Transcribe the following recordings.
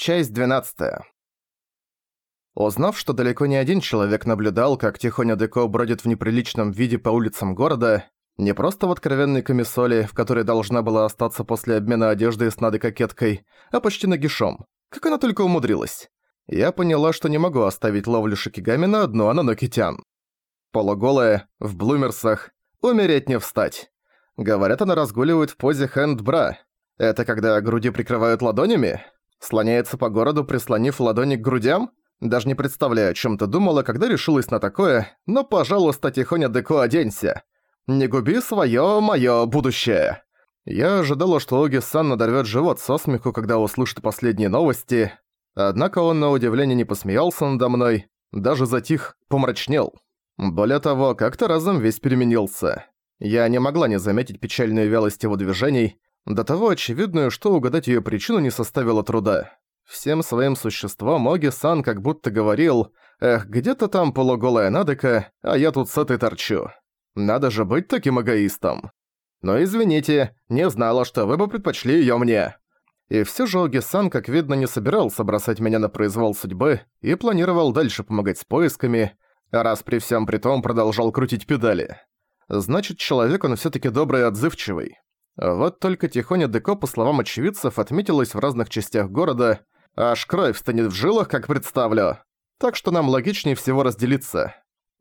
Часть 12. Узнав, что далеко не один человек наблюдал, как Тихоня Деко бродит в неприличном виде по улицам города, не просто в откровенной камисоле, в которой должна была остаться после обмена одежды с Надой-кокеткой, а почти нагишом. Как она только умудрилась. Я поняла, что не могу оставить ловлю Шикигами на одну Ананокитян. Полуголая, в блумерсах, умереть не встать. Говорят, она разгуливает в позе хэнд-бра. Это когда груди прикрывают ладонями? Слоняется по городу, прислонив ладони к грудям? Даже не представляю, о чем ты думала, когда решилась на такое, но, пожалуйста, тихоня деко оденься. Не губи свое моё будущее. Я ожидала, что Оги-сан надорвет живот со смеху, когда услышит последние новости, однако он на удивление не посмеялся надо мной, даже затих, помрачнел. Более того, как-то разом весь переменился. Я не могла не заметить печальную вялость его движений, до того очевидную, что угадать её причину не составило труда. Всем своим существом Оги-сан как будто говорил «Эх, где-то там полуголая Надека, а я тут с этой торчу. Надо же быть таким эгоистом. Но извините, не знала, что вы бы предпочли её мне». И всё же Оги-сан, как видно, не собирался бросать меня на произвол судьбы и планировал дальше помогать с поисками, а раз при всем при том продолжал крутить педали. Значит, человек он всё-таки добрый и отзывчивый. Вот только Тихоня Деко, по словам очевидцев, отметилась в разных частях города, аж кровь станет в жилах, как представлю. Так что нам логичнее всего разделиться.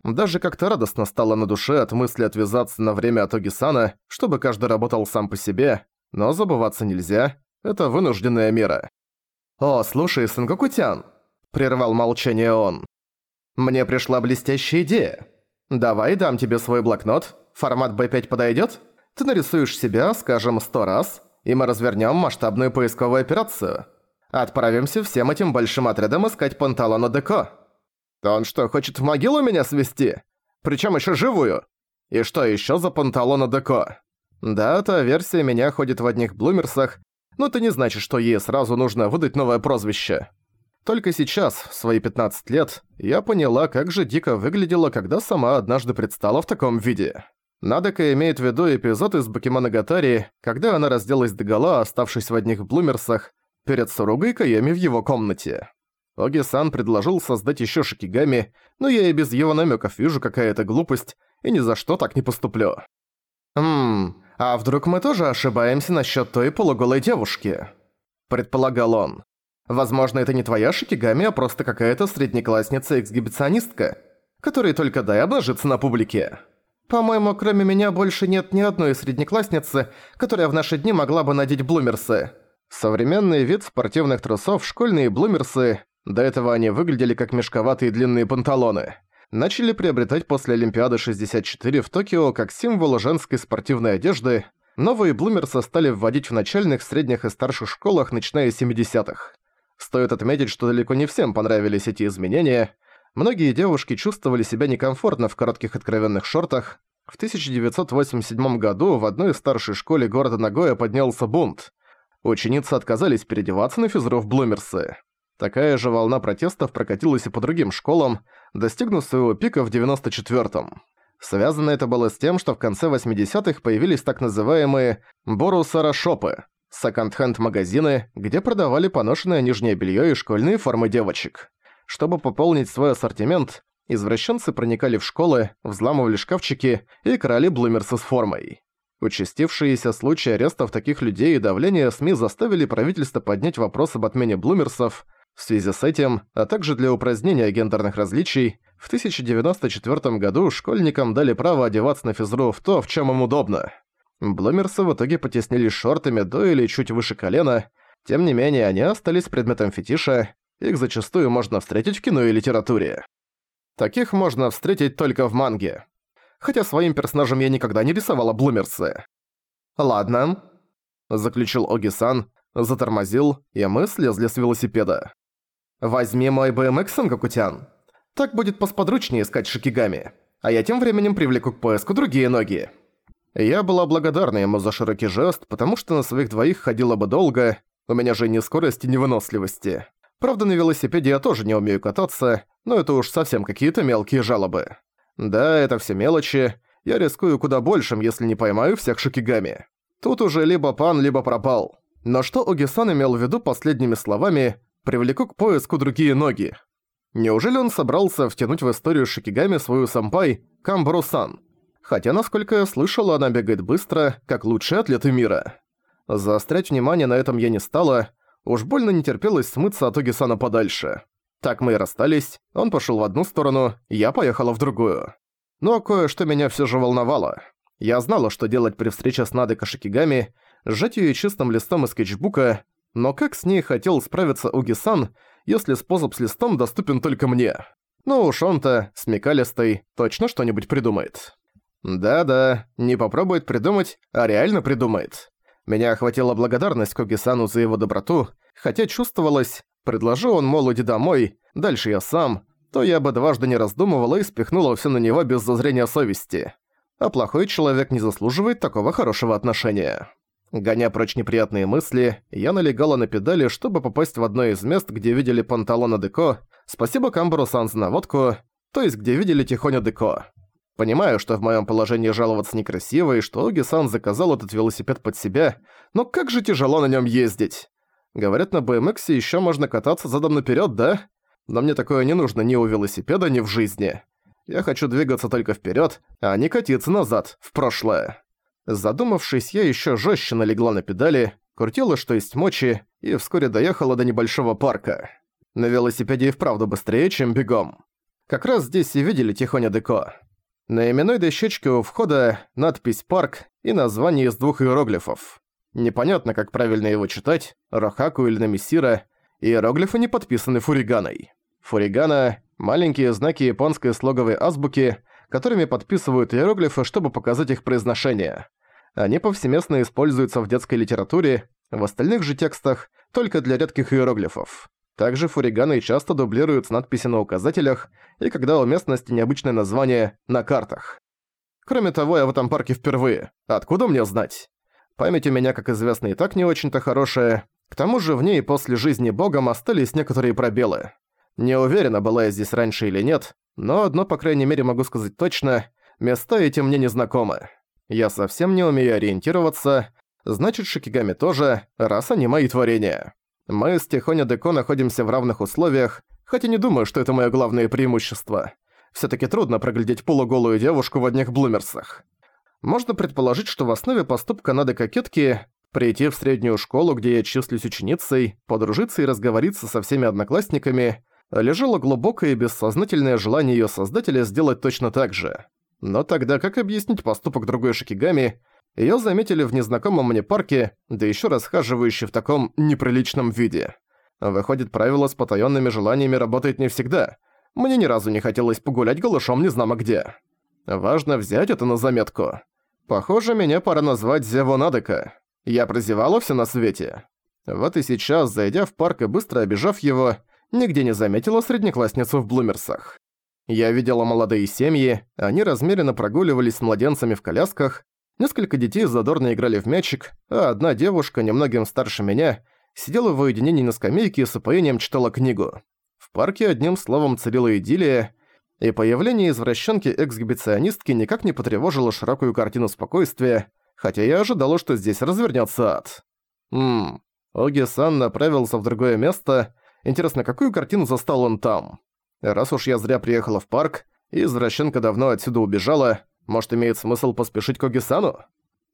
Даже как-то радостно стало на душе от мысли отвязаться на время от Огисана, чтобы каждый работал сам по себе, но забываться нельзя, это вынужденная мера. «О, слушай, Сангокутян!» – прервал молчание он. «Мне пришла блестящая идея. Давай дам тебе свой блокнот, формат B5 подойдет? Ты нарисуешь себя, скажем, сто раз, и мы развернем масштабную поисковую операцию. Отправимся всем этим большим отрядом искать Панталона Деко. Он что, хочет в могилу меня свести? Причем еще живую? И что еще за Панталона Деко? Да, та версия меня ходит в одних блумерсах, но это не значит, что ей сразу нужно выдать новое прозвище. Только сейчас, в свои 15 лет, я поняла, как же дико выглядела, когда сама однажды предстала в таком виде. Надека имеет в виду эпизод из Бакимана Гатари, когда она разделась догола, оставшись в одних блумерсах, перед Суругой Кайоми в его комнате. Оги-сан предложил создать еще шикигами, но я и без его намеков вижу, какая это глупость, и ни за что так не поступлю. «Ммм, а вдруг мы тоже ошибаемся насчет той полуголой девушки?» Предполагал он. «Возможно, это не твоя шикигами, а просто какая-то среднеклассница-эксгибиционистка, которой только дай обнажиться на публике». По-моему, кроме меня больше нет ни одной среднеклассницы, которая в наши дни могла бы надеть блумерсы. Современный вид спортивных трусов, школьные блумерсы, до этого они выглядели как мешковатые длинные панталоны, начали приобретать после Олимпиады 64 в Токио как символ женской спортивной одежды, новые блумерсы стали вводить в начальных, средних и старших школах, начиная с 70-х. Стоит отметить, что далеко не всем понравились эти изменения – Многие девушки чувствовали себя некомфортно в коротких откровенных шортах. В 1987 году в одной старшей школе города Нагоя поднялся бунт. Ученицы отказались переодеваться на физру в Блумерсы. Такая же волна протестов прокатилась и по другим школам, достигнув своего пика в 94-м. Связано это было с тем, что в конце 80-х появились так называемые «борусара-шопы» – секонд-хенд-магазины, где продавали поношенное нижнее белье и школьные формы девочек. Чтобы пополнить свой ассортимент, извращенцы проникали в школы, взламывали шкафчики и крали блумерсы с формой. Участившиеся случаи арестов таких людей и давление СМИ заставили правительство поднять вопрос об отмене блумерсов. В связи с этим, а также для упразднения гендерных различий, в 1094 году школьникам дали право одеваться на физру в то, в чем им удобно. Блумерсы в итоге потеснились шортами до или чуть выше колена, тем не менее они остались предметом фетиша, их зачастую можно встретить в кино и литературе. Таких можно встретить только в манге. Хотя своим персонажем я никогда не рисовала блумерсы. «Ладно», — заключил Оги-сан, затормозил, и мы слезли с велосипеда. «Возьми мой BMX, Сангакутян. Так будет посподручнее искать шикигами, а я тем временем привлеку к поиску другие ноги». Я была благодарна ему за широкий жест, потому что на своих двоих ходила бы долго, у меня же ни скорости, ни выносливости. Правда, на велосипеде я тоже не умею кататься, но это уж совсем какие-то мелкие жалобы. Да, это все мелочи. Я рискую куда большим, если не поймаю всех шикигами. Тут уже либо пан, либо пропал. Но что Огисан имел в виду последними словами привлеку к поиску другие ноги. Неужели он собрался втянуть в историю Шикигами свою сампай Камбару-сан? Хотя, насколько я слышала, она бегает быстро, как лучшие атлеты мира. Заострять внимание на этом я не стала, уж больно не терпелось смыться от Огисана подальше. Так мы и расстались, он пошёл в одну сторону, я поехала в другую. Но кое-что меня всё же волновало. Я знала, что делать при встрече с Надой Кашикигами, сжать её чистым листом из скетчбука, но как с ней хотел справиться Уги-сан, если способ с листом доступен только мне? Ну уж он-то, смекалистый, точно что-нибудь придумает. Да-да, не попробует придумать, а реально придумает. Меня охватила благодарность Коги-сану за его доброту, хотя чувствовалось, предложил он Молоди домой, дальше я сам, то я бы дважды не раздумывала и спихнула все на него без зазрения совести. А плохой человек не заслуживает такого хорошего отношения. Гоня прочь неприятные мысли, я налегала на педали, чтобы попасть в одно из мест, где видели панталона Деко, спасибо Камбару Сан за наводку, то есть где видели Тихоня Деко. Понимаю, что в моем положении жаловаться некрасиво и что Оги-сан заказал этот велосипед под себя, но как же тяжело на нем ездить. Говорят, на BMX еще можно кататься задом наперед, да? Но мне такое не нужно ни у велосипеда, ни в жизни. Я хочу двигаться только вперед, а не катиться назад, в прошлое. Задумавшись, я еще жестче налегла на педали, крутила что есть мочи и вскоре доехала до небольшого парка. На велосипеде и вправду быстрее, чем бегом. Как раз здесь и видели Тихоня Деко. На именной дощечке у входа надпись «Парк» и название из двух иероглифов. Непонятно, как правильно его читать, Рохаку или Намисира, иероглифы не подписаны фуриганой. Фуригана – маленькие знаки японской слоговой азбуки, которыми подписывают иероглифы, чтобы показать их произношение. Они повсеместно используются в детской литературе, в остальных же текстах только для редких иероглифов. Также фуриганы часто дублируют надписи на указателях и когда у местности необычное название на картах. Кроме того, я в этом парке впервые. Откуда мне знать? Память у меня, как известно, и так не очень-то хорошая. К тому же в ней после жизни богом остались некоторые пробелы. Не уверена, была я здесь раньше или нет, но одно, по крайней мере, могу сказать точно – места эти мне не знакомы. Я совсем не умею ориентироваться, значит, Шикигами тоже, раз они мои творения. Мы с Тихоня Деко находимся в равных условиях, хотя не думаю, что это моё главное преимущество. Всё-таки трудно проглядеть полуголую девушку в одних блумерсах. Можно предположить, что в основе поступка надо кокетки прийти в среднюю школу, где я числюсь ученицей, подружиться и разговориться со всеми одноклассниками, лежало глубокое и бессознательное желание её создателя сделать точно так же. Но тогда как объяснить поступок другой Шикигами, Её заметили в незнакомом мне парке, да ещё расхаживающей в таком неприличном виде. Выходит, правило с потаёнными желаниями работает не всегда. Мне ни разу не хотелось погулять голышом незнамо где. Важно взять это на заметку. Похоже, меня пора назвать Зево Надека. Я прозевала всё на свете. Вот и сейчас, зайдя в парк и быстро обижав его, нигде не заметила среднеклассницу в блумерсах. Я видела молодые семьи, они размеренно прогуливались с младенцами в колясках, Несколько детей задорно играли в мячик, а одна девушка, немногим старше меня, сидела в уединении на скамейке и с упоением читала книгу. В парке одним словом царила идиллия, и появление извращенки-эксгибиционистки никак не потревожило широкую картину спокойствия, хотя я ожидала, что здесь развернется ад. Ммм, Оги-сан направился в другое место. Интересно, какую картину застал он там? Раз уж я зря приехала в парк, и извращенка давно отсюда убежала, может, имеет смысл поспешить к Огисану?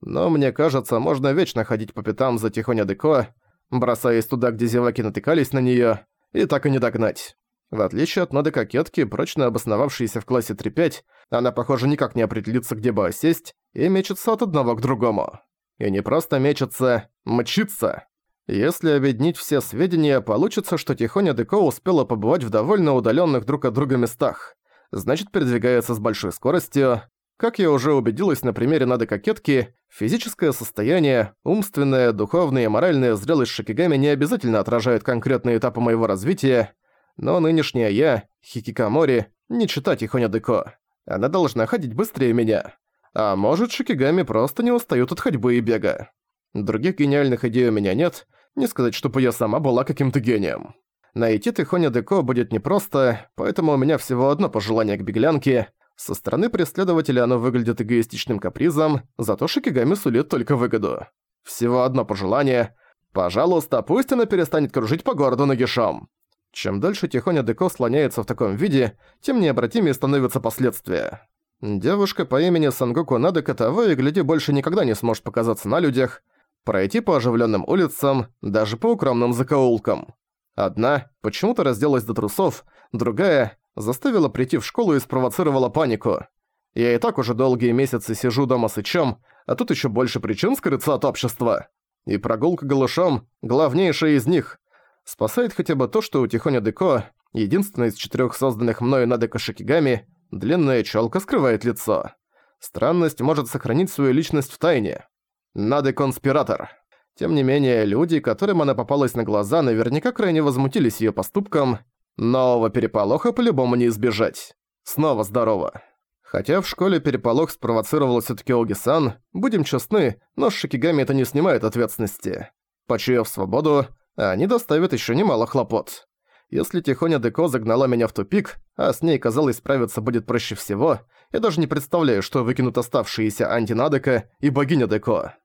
Но мне кажется, можно вечно ходить по пятам за Тихоня Деко, бросаясь туда, где зеваки натыкались на неё, и так и не догнать. В отличие от Нады Кокетки, прочно обосновавшейся в классе 3-5, она, похоже, никак не определится, где бы осесть, и мечется от одного к другому. И не просто мечется, мчится. Если объединить все сведения, получится, что Тихоня Деко успела побывать в довольно удалённых друг от друга местах. Значит, передвигается с большой скоростью, как я уже убедилась на примере Нады Кокетки, физическое состояние, умственная, духовная и моральная зрелость Шикигами не обязательно отражают конкретные этапы моего развития, но нынешняя я, хикикомори, не чета Тихоня Деко. Она должна ходить быстрее меня. А может, Шикигами просто не устают от ходьбы и бега. Других гениальных идей у меня нет, не сказать, чтобы я сама была каким-то гением. Найти Тихоня Деко будет непросто, поэтому у меня всего одно пожелание к беглянке — со стороны преследователя оно выглядит эгоистичным капризом, зато Шикигами сулит только выгоду. Всего одно пожелание. Пожалуйста, пусть она перестанет кружить по городу нагишом. Чем дольше Тихоня Деко слоняется в таком виде, тем необратимее становятся последствия. Девушка по имени Сангоку Надека того и гляди больше никогда не сможет показаться на людях, пройти по оживленным улицам, даже по укромным закоулкам. Одна почему-то разделась до трусов, другая заставила прийти в школу и спровоцировала панику. Я и так уже долгие месяцы сижу дома с ичом, а тут еще больше причин скрыться от общества. И прогулка голышом – главнейшая из них. Спасает хотя бы то, что у Тихоня Деко, единственной из четырех созданных мною Надека Шикигами, длинная челка скрывает лицо. Странность может сохранить свою личность в тайне. Надо конспиратор. Тем не менее, люди, которым она попалась на глаза, наверняка крайне возмутились ее поступком. Нового переполоха по-любому не избежать. Снова здорово. Хотя в школе переполох спровоцировал всё-таки Оги-сан, будем честны, но с Шикигами это не снимает ответственности. Почуяв свободу, они доставят ещё немало хлопот. Если Тихоня Деко загнала меня в тупик, а с ней, казалось, справиться будет проще всего, я даже не представляю, что выкинут оставшиеся Антинадека и богиня Деко.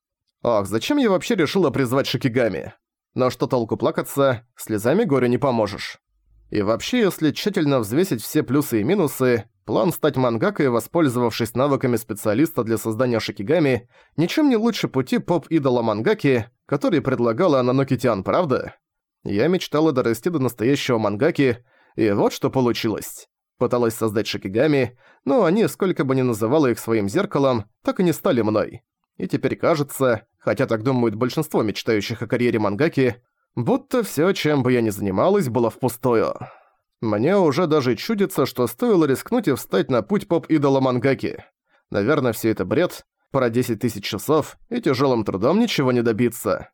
Ох, зачем я вообще решила призвать Шикигами? Но что толку плакаться, слезами горю не поможешь. И вообще, если тщательно взвесить все плюсы и минусы, план стать мангакой, воспользовавшись навыками специалиста для создания шикигами, ничем не лучше пути поп-идола мангаки, который предлагала Ананоки Тиан, правда? Я мечтала дорасти до настоящего мангаки, и вот что получилось. Пыталась создать шикигами, но они, сколько бы ни называла их своим зеркалом, так и не стали мной. И теперь кажется, хотя так думают большинство мечтающих о карьере мангаки, Будто всё, чем бы я ни занималась, было впустую. Мне уже даже чудится, что стоило рискнуть и встать на путь поп-идола мангаки. Наверное, всё это бред, про 10 тысяч часов, и тяжёлым трудом ничего не добиться.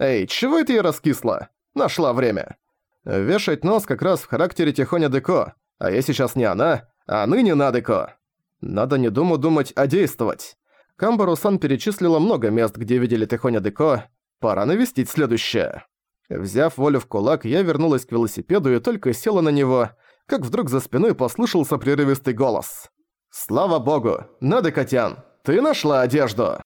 Эй, чего это я раскисла? Нашла время. Вешать нос как раз в характере Тихоня Деко, а я сейчас не она, а ныне Надеко. Надо не думу думать, а действовать. Камбару-сан перечислила много мест, где видели Тихоня Деко, пора навестить следующее. Взяв волю в кулак, я вернулась к велосипеду и только села на него, как вдруг за спиной послышался прерывистый голос. «Слава богу! Надо, Котян! Ты нашла одежду!»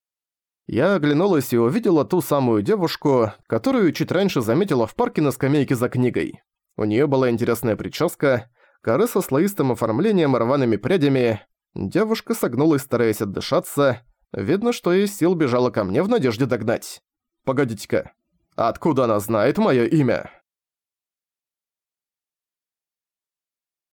Я оглянулась и увидела ту самую девушку, которую чуть раньше заметила в парке на скамейке за книгой. У неё была интересная прическа, коры со слоистым оформлением и рваными прядями. Девушка согнулась, стараясь отдышаться. Видно, что из сил бежала ко мне в надежде догнать. «Погодите-ка, Откуда она знает моё имя?»